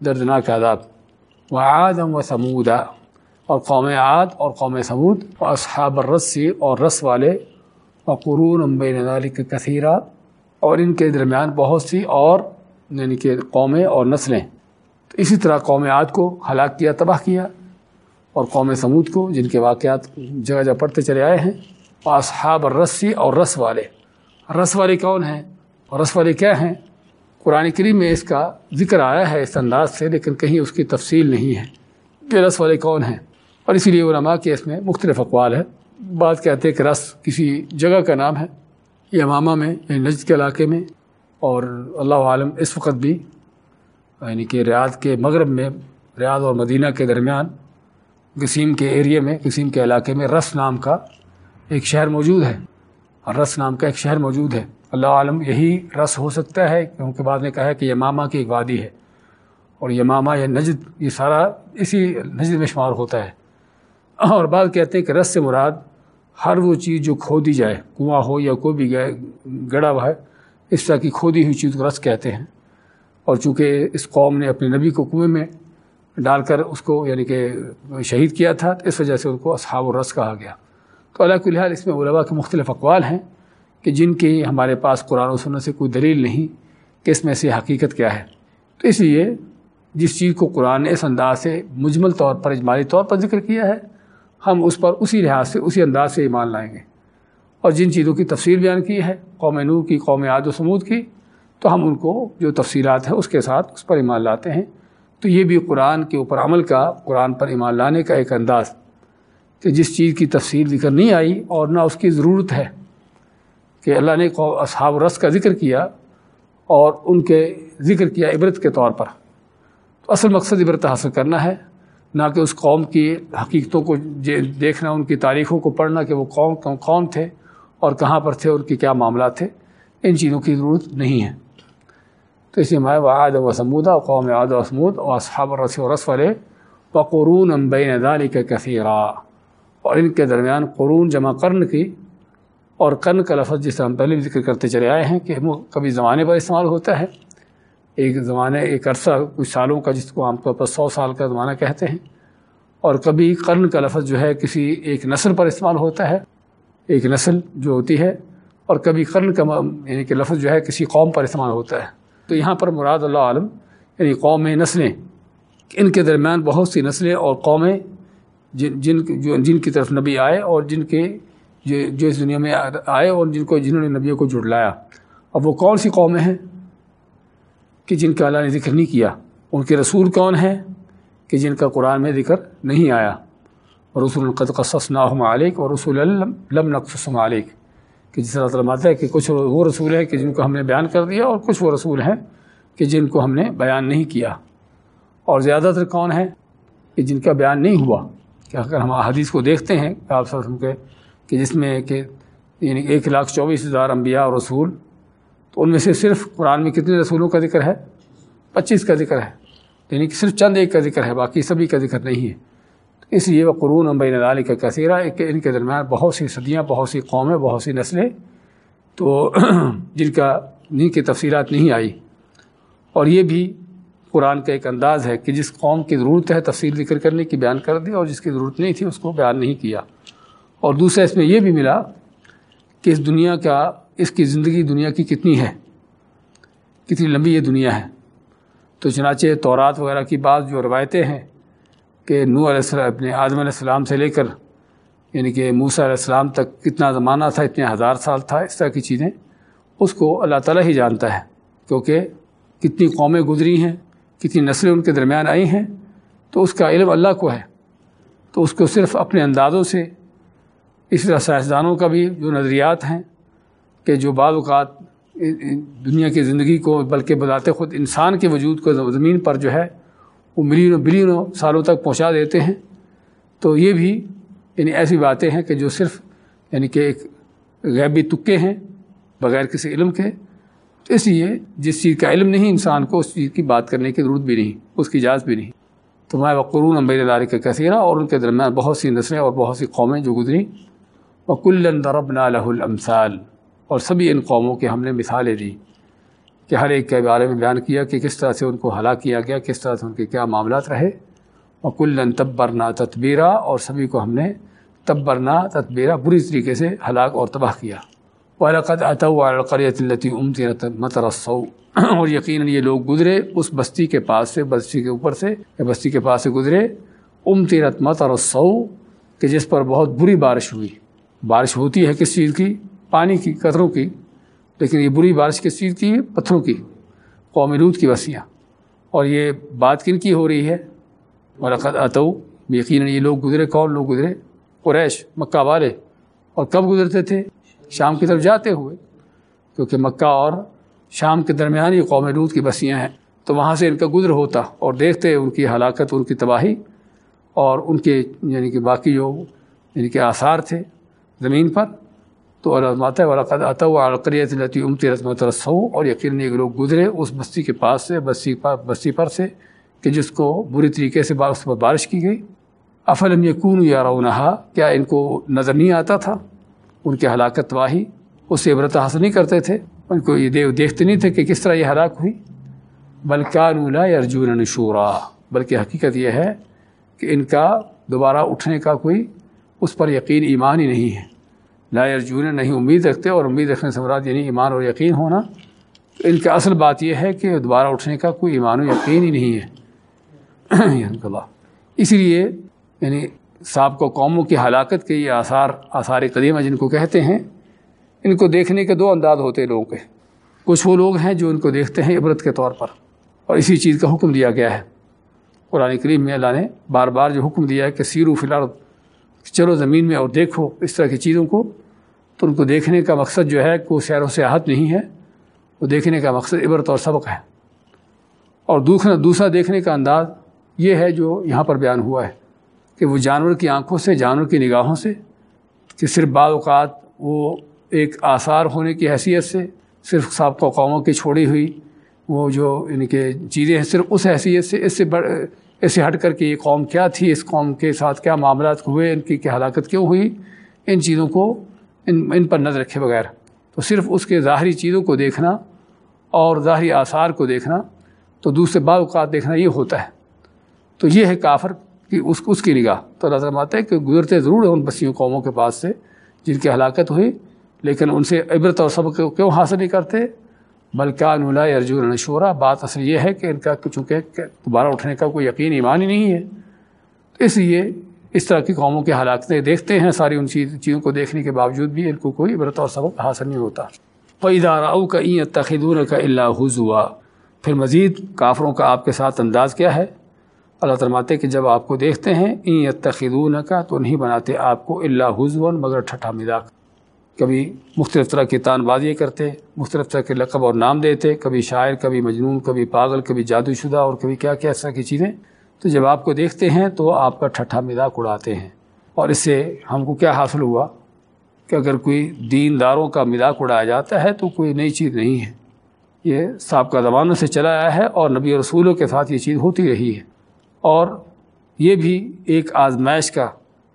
دردناک عذاب۔ وہ آدم و سمودا اور قوم عاد اور قوم سمود اور اصحاب الرسی اور رس والے اور قرون امبے نظال کے کثیرہ اور ان کے درمیان بہت سی اور یعنی کہ قومیں اور نسلیں۔ تو اسی طرح قوم عاد کو ہلاک کیا، تباہ کیا، اور قوم سمود کو، جن کے واقعات جگہ جگہ پڑھتے چلے آئے ہیں اور اصحاب الرسی اور رس والے۔ رس والے کون ہیں؟ اور رس والے کیا ہیں؟ قرآن کریم میں اس کا ذکر آیا ہے اس انداز سے، لیکن کہیں اس کی تفصیل نہیں ہے۔ کہ رس والے کون ہیں؟ اور اسی لیے علماء کے اس میں مختلف اقوال ہے بعض کہتے ہیں کہ رس کسی جگہ کا نام ہے، یہ امامہ میں یعنی نجد کے علاقے میں۔ اور اللہ عالم اس وقت بھی یعنی کہ ریاض کے مغرب میں، ریاض اور مدینہ کے درمیان قسیم کے ایریے میں، قسیم کے علاقے میں رس نام کا ایک شہر موجود ہے۔ اور رس نام کا ایک شہر موجود ہے۔ اللہ عالم یہی رس ہو سکتا ہے کیونکہ بعد نے کہا ہے کہ یمامہ کی ایک وادی ہے اور یمامہ یا نجد، یہ سارا اسی نجد میں شمار ہوتا ہے۔ اور بعض کہتے ہیں کہ رس سے مراد ہر وہ چیز جو کھو دی جائے، کنواں ہو یا کوئی بھی گئے، گڑا ہوا ہے، اس طرح کی کھودی ہوئی چیز کو رس کہتے ہیں۔ اور چونکہ اس قوم نے اپنے نبی کو کنویں میں ڈال کر اس کو یعنی کہ شہید کیا تھا، اس وجہ سے ان کو اصحاب و رس کہا گیا۔ تو اللہ کل حال اس میں علماء کے مختلف اقوال ہیں۔ کہ جن کی ہمارے پاس قرآن و سننے سے کوئی دلیل نہیں کہ اس میں سے حقیقت کیا ہے۔ تو اس لیے جس چیز کو قرآن نے اس انداز سے مجمل طور پر، اجمالی طور پر ذکر کیا ہے، ہم اس پر اسی لحاظ سے، اسی انداز سے ایمان لائیں گے۔ اور جن چیزوں کی تفصیل بیان کی ہے، قوم نو کی، قوم عاد و سمود کی، تو ہم ان کو جو تفصیلات ہیں اس کے ساتھ اس پر ایمان لاتے ہیں۔ تو یہ بھی قرآن کے اوپر عمل کا، قرآن پر ایمان لانے کا ایک انداز کہ جس چیز کی تفصیل ذکر نہیں آئی اور نہ اس کی ضرورت ہے۔ کہ اللہ نے اصحاب رس کا ذکر کیا اور ان کے ذکر کیا عبرت کے طور پر۔ تو اصل مقصد عبرت حاصل کرنا ہے، نہ کہ اس قوم کی حقیقتوں کو دیکھنا، ان کی تاریخوں کو پڑھنا کہ وہ قوم، کون تھے اور کہاں پر تھے ان کے کیا معاملات تھے۔ ان چیزوں کی ضرورت نہیں ہے۔ تو اسی میں وعد و سمودہ قوم عاد و سمود اور اصحاب رس و رس والے و قرون امبین اداری کثیرہ اور ان کے درمیان قرون جمع کرن کی اور کرن کا لفظ جس طرح ہم پہلے بھی ذکر کرتے چلے آئے ہیں کہ وہ کبھی زمانے پر استعمال ہوتا ہے۔ ایک زمانے، ایک عرصہ، کچھ سالوں کا جس کو عام طور پر سو سال کا زمانہ کہتے ہیں۔ اور کبھی قرن کا لفظ جو ہے کسی ایک نسل پر استعمال ہوتا ہے۔ ایک نسل جو ہوتی ہے اور کبھی قرن کا یعنی کہ لفظ جو ہے کسی قوم پر استعمال ہوتا ہے۔ تو یہاں پر مراد اللہ عالم یعنی قوم نسلیں۔ ان کے درمیان بہت سی نسلیں اور قومیں جن جن، جو، جن کی طرف نبی آئے اور جن کے جو جو اس دنیا میں آئے اور جن کو، جنہوں نے نبیوں کو جڑلایا اب وہ کون سی قومیں ہیں کہ جن کا اللہ نے ذکر نہیں کیا؟ ان کے رسول کون ہیں کہ جن کا قرآن میں ذکر نہیں آیا؟ اور رسول القد قصص ناہم علیک اور رسول لم نقصم علیک۔ کہ جس طرح ماتا ہے کہ کچھ وہ رسول ہیں کہ جن کو ہم نے بیان کر دیا اور کچھ وہ رسول ہیں کہ جن کو ہم نے بیان نہیں کیا۔ اور زیادہ تر کون ہیں کہ جن کا بیان نہیں ہوا؟ کہ اگر ہم حدیث کو دیکھتے ہیں کہ آپ سب کے کہ جس میں کہ یعنی ایک لاکھ چوبیس ہزار انبیاء اور رسول، تو ان میں سے صرف قرآن میں کتنے رسولوں کا ذکر ہے؟ پچیس کا ذکر ہے۔ یعنی کہ صرف چند ایک کا ذکر ہے، باقی سبھی کا ذکر نہیں ہے۔ اس لیے وہ قرون امبئی نظال کا کثیرہ ان کے درمیان بہت سی صدیاں، بہت سی قومیں، بہت سی نسلیں تو [clears throat] جن کا جن کی تفصیلات نہیں آئی۔ اور یہ بھی قرآن کا ایک انداز ہے کہ جس قوم کی ضرورت ہے تفصیل ذکر کرنے کی، بیان کر دی اور جس کی ضرورت نہیں تھی، اس کو بیان نہیں کیا۔ اور دوسرا اس میں یہ بھی ملا کہ اس دنیا کا، اس کی زندگی دنیا کی کتنی ہے؟ کتنی لمبی یہ دنیا ہے؟ تو چنانچہ تورات وغیرہ کی بعض جو روایتیں ہیں کہ نو علیہ السلام، اپنے آدم علیہ السلام سے لے کر یعنی کہ موسیٰ علیہ السلام تک کتنا زمانہ تھا، اتنے ہزار سال تھا، اس طرح کی چیزیں، اس کو اللہ تعالیٰ ہی جانتا ہے۔ کیونکہ کتنی قومیں گزری ہیں، کتنی نسلیں ان کے درمیان آئی ہیں، تو اس کا علم اللہ کو ہے۔ تو اس کو صرف اپنے اندازوں سے اس طرح سائنسدانوں کا بھی جو نظریات ہیں کہ جو بعض اوقات دنیا کی زندگی کو بلکہ بذات خود انسان کے وجود کو زمین پر جو ہے وہ ملینوں بلینوں سالوں تک پہنچا دیتے ہیں، تو یہ بھی یعنی ایسی باتیں ہیں کہ جو صرف یعنی کہ ایک غیبی تکے ہیں بغیر کسی علم کے اس لیے جس چیز کا علم نہیں انسان کو، اس چیز کی بات کرنے کی ضرورت بھی نہیں، اس کی اجازت بھی نہیں۔ تو میں وقرون امبیر داری کا کثیرہ اور ان کے درمیان بہت سی نسلیں اور بہت سی قومیں جو گزری۔ وکل دربنا لہ الامثال اور سبھی ان قوموں کے ہم نے مثالیں دی کہ ہر ایک کے بارے میں بیان کیا کہ کس طرح سے ان کو ہلاک کیا گیا، کس طرح سے ان کے کیا معاملات رہے۔ وکل تبرنا تتبیرہ اور سبھی کو ہم نے تبرنا تتبیرہ بری طریقے سے ہلاک اور تباہ کیا۔ ولاقت القریت التی امتنت مترسو اور یقیناً یہ لوگ گزرے اس بستی کے پاس سے، بستی کے اوپر سے، یا بستی کے پاس سے گزرے۔ امتنت مترسو کہ جس پر بہت بری بارش ہوئی۔ بارش ہوتی ہے کس چیز کی، پانی کی، قطروں کی، لیکن یہ بری بارش کس چیز کی؟ ہے پتھروں کی، قوم رود کی وسیع۔ اور یہ بات کن کی ہو رہی ہے؟ ولاقت اتو یقیناً یہ لوگ گزرے، کون لوگ گزرے؟ قریش، مکہ والے۔ اور کب گزرتے تھے؟ شام کی طرف جاتے ہوئے، کیونکہ مکہ اور شام کے درمیان یہ قوم لود کی بسیاں ہیں۔ تو وہاں سے ان کا گزر ہوتا اور دیکھتے ان کی ہلاکت، ان کی تباہی اور ان کے یعنی کہ باقی جو یعنی کہ آثار تھے۔ زمین پر، تو علامات ولاقت آتا ہوا القریت التی امتی رسمت رسو اور یقیناً ایک لوگ گزرے اس بستی کے پاس سے، بستی پر بستی پر سے، کہ جس کو بری طریقے سے اس پر بارش کی گئی۔ افلم یقون یا رونہا کیا ان کو نظر نہیں آتا تھا؟ ان کی ہلاکت واہی۔ اس سے عبرت حاصل نہیں کرتے تھے۔ ان کو یہ دیکھتے نہیں تھے کہ کس طرح یہ ہلاک ہوئی۔ بلکہ نولا ارجون نشورا۔ بلکہ حقیقت یہ ہے کہ ان کا دوبارہ اٹھنے کا کوئی اس پر یقین ایمان ہی نہیں ہے۔ لا ارجون نہیں امید رکھتے اور امید رکھنے سے مراد یعنی ایمان اور یقین ہونا۔ ان کا اصل بات یہ ہے کہ دوبارہ اٹھنے کا کوئی ایمان و یقین ہی نہیں ہے۔ اسی لیے یعنی صاحب کو قوموں کی ہلاکت کے یہ آثار آثار قدیمہ جن کو کہتے ہیں، ان کو دیکھنے کے دو انداز ہوتے ہیں لوگوں کے۔ کچھ وہ لوگ ہیں جو ان کو دیکھتے ہیں عبرت کے طور پر، اور اسی چیز کا حکم دیا گیا ہے۔ قرآن کریم میں اللہ نے بار بار جو حکم دیا ہے کہ سیرو فی الحال چلو زمین میں اور دیکھو اس طرح کی چیزوں کو، تو ان کو دیکھنے کا مقصد جو ہے کوئی سیر و سیاحت نہیں ہے، وہ دیکھنے کا مقصد عبرت اور سبق ہے۔ اور دوسرا دوسرا دیکھنے کا انداز یہ ہے جو یہاں پر بیان ہوا ہے کہ وہ جانور کی آنکھوں سے، جانور کی نگاہوں سے، کہ صرف بعض اوقات وہ ایک آثار ہونے کی حیثیت سے صرف سابقہ قوموں کی چھوڑی ہوئی، وہ جو ان کے چیزیں ہیں صرف اس حیثیت سے، اس سے بڑھ اس سے ہٹ کر کے یہ قوم کیا تھی؟ اس قوم کے ساتھ کیا معاملات ہوئے؟ ان کی کیا ہلاکت کیوں ہوئی؟ ان چیزوں کو ان ان پر نظر رکھے بغیر۔ تو صرف اس کے ظاہری چیزوں کو دیکھنا اور ظاہری آثار کو دیکھنا، تو دوسرے بعض اوقات دیکھنا یہ ہوتا ہے۔ تو یہ ہے کافر کہ اس اس کی نگاہ۔ تو نظر آتا ہے کہ گزرتے ضرور ہیں ان بسیوں قوموں کے پاس سے جن کی ہلاکت ہوئی، لیکن ان سے عبرت اور سبق کیوں حاصل نہیں کرتے؟ بلکہ انولا ارجن نشورہ بات اصل یہ ہے کہ ان کا چونکہ دوبارہ اٹھنے کا کوئی یقین ایمان ہی نہیں ہے۔ تو اس لیے اس طرح کی قوموں کی ہلاکتیں دیکھتے ہیں، ساری ان چیزوں کو دیکھنے کے باوجود بھی ان کو کوئی عبرت اور سبق حاصل نہیں ہوتا۔ کوئی ادارہ کا این تخدور کا اللہ حض پھر مزید کافروں کا آپ کے ساتھ انداز کیا ہے؟ اللہ ترماتے کہ جب آپ کو دیکھتے ہیں این تخدون کا تو نہیں بناتے آپ کو اللہ حضون مگر ٹھٹھا مذاق۔ کبھی مختلف طرح کی تان بازی کرتے، مختلف طرح کے لقب اور نام دیتے، کبھی شاعر، کبھی مجنون، کبھی پاگل، کبھی جادو شدہ اور کبھی کیا کیا اس طرح کی چیزیں۔ تو جب آپ کو دیکھتے ہیں تو آپ کا ٹھٹھا مذاق اڑاتے ہیں۔ اور اس سے ہم کو کیا حاصل ہوا کہ اگر کوئی دین داروں کا مذاق اڑایا جاتا ہے تو کوئی نئی چیز نہیں ہے۔ یہ سابقہ زمانوں سے چلا آیا ہے اور نبی رسولوں کے ساتھ یہ چیز ہوتی رہی ہے۔ اور یہ بھی ایک آزمائش کا،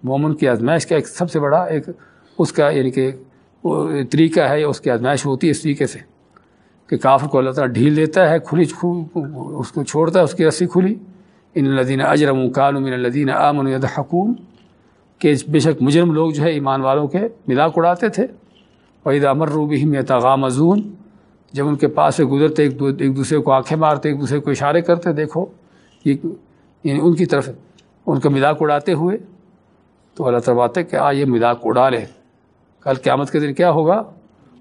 مومن کی آزمائش کا ایک سب سے بڑا ایک اس کا یعنی کہ طریقہ ہے اس کی آزمائش ہوتی ہے اس طریقے سے کہ کافر کو اللہ تعالیٰ ڈھیل دیتا ہے، کھلی اس کو چھوڑتا ہے، اس کی رسی کھلی۔ ان الدین اجرم کالم الدین امن حکوم کہ بے شک مجرم لوگ جو ہے ایمان والوں کے مذاق اڑاتے تھے۔ وحید امر روبی میں تغام ازون جب ان کے پاس سے گزرتے، ایک ایک دوسرے کو آنکھیں مارتے، ایک دوسرے کو اشارے کرتے، دیکھو، یہ یعنی ان کی طرف ان کا مذاق اڑاتے ہوئے تو اللہ تعالیٰ بات ہے کہ آ، یہ مذاق اڑا لے کل قیامت کے دن کیا ہوگا؟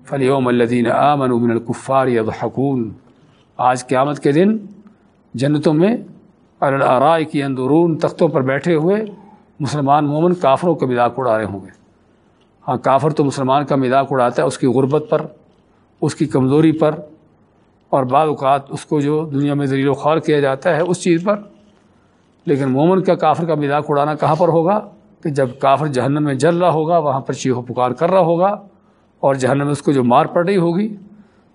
فلیوم الدین آمن من القفار یضحکون آج قیامت کے دن جنتوں میں الرائے کی اندرون تختوں پر بیٹھے ہوئے مسلمان مومن کافروں کا مذاق اڑا رہے ہوں گے۔ ہاں کافر تو مسلمان کا مذاق اڑاتا ہے اس کی غربت پر، اس کی کمزوری پر، اور بعض اوقات اس کو جو دنیا میں ذریع و خوار کیا جاتا ہے اس چیز پر۔ لیکن مومن کا کافر کا مذاق اڑانا کہاں پر ہوگا؟ کہ جب کافر جہنم میں جل رہا ہوگا، وہاں پر چیخو پکار کر رہا ہوگا اور جہنم میں اس کو جو مار پڑ رہی ہوگی،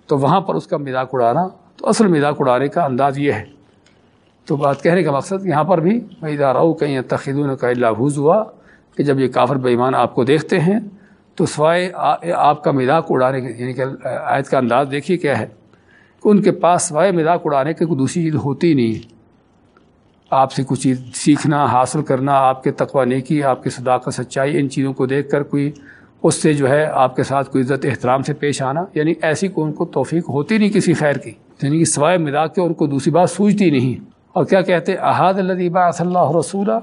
تو وہاں پر اس کا مذاق اڑانا، تو اصل مذاق اڑانے کا انداز یہ ہے۔ تو بات کہنے کا مقصد یہاں پر بھی میں ادارہ کہیں تخیدون کا اللہ حوض ہوا کہ جب یہ کافر بے آپ کو دیکھتے ہیں، تو سوائے آپ کا مذاق اڑانے کے یعنی کہ آیت کا انداز دیکھیے کیا ہے کہ ان کے پاس سوائے مذاق اڑانے کی کوئی دوسری چیز ہوتی نہیں آپ سے کچھ چیز سیکھنا، حاصل کرنا، آپ کے تقوی نیکی، آپ کے صداقت، سچائی، ان چیزوں کو دیکھ کر کوئی اس سے جو ہے آپ کے ساتھ کوئی عزت، احترام سے پیش آنا یعنی ایسی کو ان کو توفیق ہوتی نہیں کسی خیر کی یعنی کہ سوائے مذاق کے ان کو دوسری بات سوچتی نہیں۔ اور کیا کہتے احاد اللہ صلی اللہ رسولہ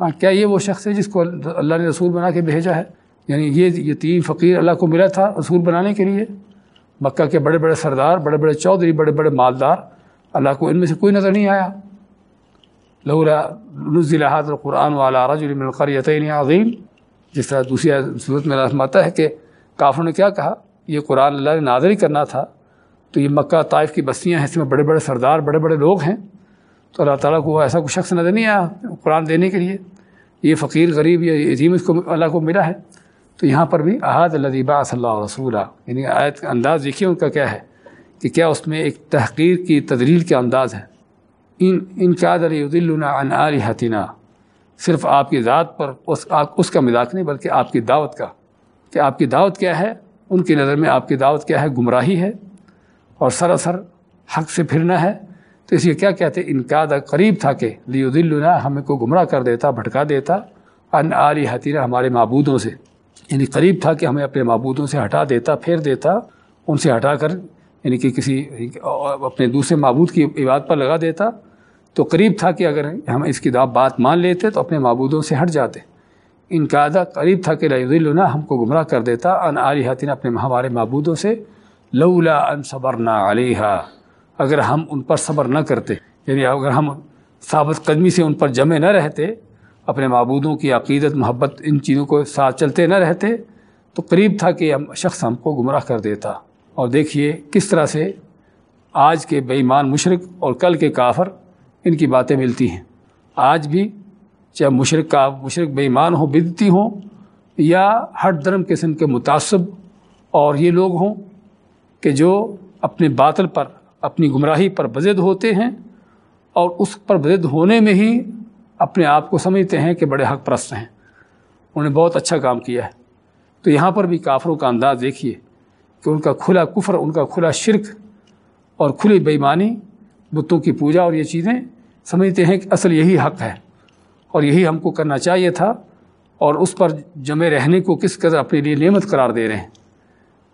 ہاں کیا یہ وہ شخص ہے جس کو اللہ نے رسول بنا کے بھیجا ہے؟ یعنی یہ یہ تین فقیر اللہ کو ملا تھا رسول بنانے کے لیے۔ مکہ کے بڑے بڑے سردار، بڑے بڑے چودھری، بڑے بڑے مالدار، اللہ کو ان میں سے کوئی نظر نہیں آیا۔ لولا نزل هذا القرآن والا رجل من القريتين عظیم جس طرح دوسری صورت میں رحماتا ہے کہ کافروں نے کیا کہا؟ یہ قرآن اللہ نے نازری کرنا تھا. تو یہ مکہ طائف کی بستیاں ہیں، اس میں بڑے بڑے سردار، بڑے بڑے لوگ ہیں. تو اللہ تعالیٰ کو ایسا کوئی شخص نظر نہیں آیا قرآن دینے کے لیے. یہ فقیر، غریب یہ عظیم، اس کو اللہ کو ملا ہے. تو یہاں پر بھی احاد اللہ صلی اللہ رسول یعنی آیت کا انداز دیکھیے ان کا کیا ہے، کہ کیا اس میں ایک تحقیر کی تدلیل کا انداز ہے. ان ان کا در حتینہ صرف آپ کی ذات پر اس اس کا مزاق نہیں، بلکہ آپ کی دعوت کا۔ کہ آپ کی دعوت کیا ہے؟ ان کی نظر میں آپ کی دعوت کیا ہے؟ گمراہی ہے۔ اور سراسر حق سے پھرنا ہے۔ تو اس لیے کیا کہتے؟ ان کا قریب تھا کہ لیودلنا ہمیں کو گمراہ کر دیتا، بھٹکا دیتا۔ ان علی حتینہ ہمارے معبودوں سے۔ یعنی قریب تھا کہ ہمیں اپنے معبودوں سے ہٹا دیتا، پھیر دیتا، ان سے ہٹا کر یعنی کہ کسی اپنے دوسرے معبود کی عبادت پر لگا دیتا۔ تو قریب تھا کہ اگر ہم اس کی بات مان لیتے تو اپنے معبودوں سے ہٹ جاتے۔ ان کا قریب تھا کہ للہ ہم کو گمراہ کر دیتا۔ ان علی حتین اپنے ہمارے معبودوں سے، لولا ان صبر نہ علیہ اگر ہم ان پر صبر نہ کرتے یعنی اگر ہم ثابت قدمی سے ان پر جمے نہ رہتے، اپنے معبودوں کی عقیدت، محبت، ان چیزوں کو ساتھ چلتے نہ رہتے، تو قریب تھا کہ ہم شخص ہم کو گمراہ کر دیتا۔ اور دیکھیے کس طرح سے آج کے بے ایمان مشرق اور کل کے کافر ان کی باتیں ملتی ہیں۔ آج بھی چاہے مشرق کا مشرق بے ایمان ہو بدتی ہوں، یا ہر دھرم قسم کے متاثب اور یہ لوگ ہوں کہ جو اپنے باطل پر، اپنی گمراہی پر بزد ہوتے ہیں اور اس پر بزد ہونے میں ہی اپنے آپ کو سمجھتے ہیں کہ بڑے حق پرست ہیں۔ انہوں نے بہت اچھا کام کیا ہے۔ تو یہاں پر بھی کافروں کا انداز دیکھیے کہ ان کا کھلا کفر، ان کا کھلا شرک اور کھلی بےمانی بتوں کی پوجا اور یہ چیزیں سمجھتے ہیں کہ اصل یہی حق ہے اور یہی ہم کو کرنا چاہیے تھا اور اس پر جمے رہنے کو کس قدر اپنے لیے نعمت قرار دے رہے ہیں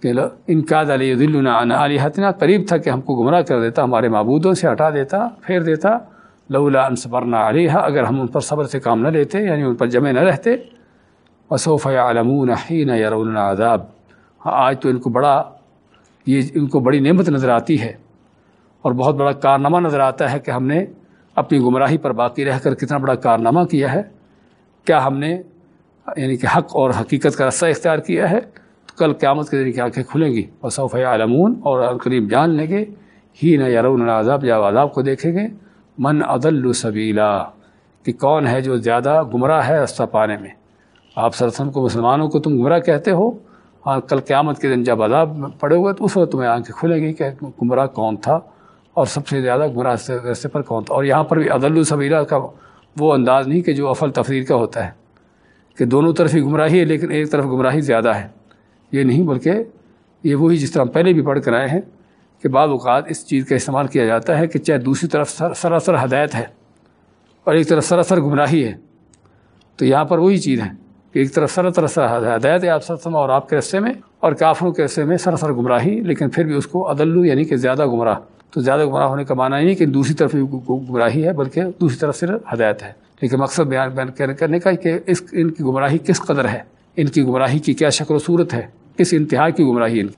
کہ ان کا علی دلنا علی حتنا قریب تھا کہ ہم کو گمراہ کر دیتا، ہمارے معبودوں سے ہٹا دیتا، پھیر دیتا، لولا ان صبرنا علیہ اگر ہم ان پر صبر سے کام نہ لیتے یعنی ان پر جمع نہ رہتے۔ وصوف يعلمون حين يرون عذاب۔ ہاں آج تو ان کو بڑا یہ ان کو بڑی نعمت نظر آتی ہے۔ اور بہت بڑا کارنامہ نظر آتا ہے کہ ہم نے اپنی گمراہی پر باقی رہ کر کتنا بڑا کارنامہ کیا ہے۔ کیا ہم نے یعنی کہ حق اور حقیقت کا رسہ اختیار کیا ہے؟ تو کل قیامت کے دن کی آنکھیں کھلیں گی۔ اور صوف عالمون اور قریب جان لیں گے۔ ہی نہ یارون عذاب یا عذاب کو دیکھیں گے۔ من عدل سبیلا، کہ کون ہے جو زیادہ گمراہ ہے رستہ پانے میں؟ آپ سرسن کو، مسلمانوں کو تم گمراہ کہتے ہو ہاں کل قیامت کے دن جب عذاب پڑے ہوئے تو اس وقت تمہیں آنکھیں کھلیں گی کہ گمراہ کون تھا۔ اور سب سے زیادہ گمراہ رستے پر کون تھا؟ اور یہاں پر بھی عدل الصبیلا کا وہ انداز نہیں کہ جو افل تفریر کا ہوتا ہے، کہ دونوں طرف ہی گمراہی ہے لیکن ایک طرف گمراہی زیادہ ہے۔ یہ نہیں، بلکہ یہ وہی جس طرح ہم پہلے بھی پڑھ کر آئے ہیں کہ بعض اوقات اس چیز کا استعمال کیا جاتا ہے کہ چاہے دوسری طرف سراسر ہدایت ہے اور ایک طرف سراسر گمراہی ہے۔ تو یہاں پر وہی چیز ہے کہ ایک طرف سراسر سر ہدایت ہے آپ سرسم اور آپ کے رستے میں اور کافروں کے رستے میں سراسر گمراہی، لیکن پھر بھی اس کو عدلو یعنی کہ زیادہ گمراہ۔ تو زیادہ گمراہ ہونے کا معنی نہیں کہ دوسری طرف گمراہی ہے، بلکہ دوسری طرف صرف ہدایت ہے۔ لیکن مقصد بیان بیان کرنے کا کہ اس ان کی گمراہی کس قدر ہے؟ ان کی گمراہی کی کیا شکل و صورت ہے؟ کس انتہا کی گمراہی ان کی؟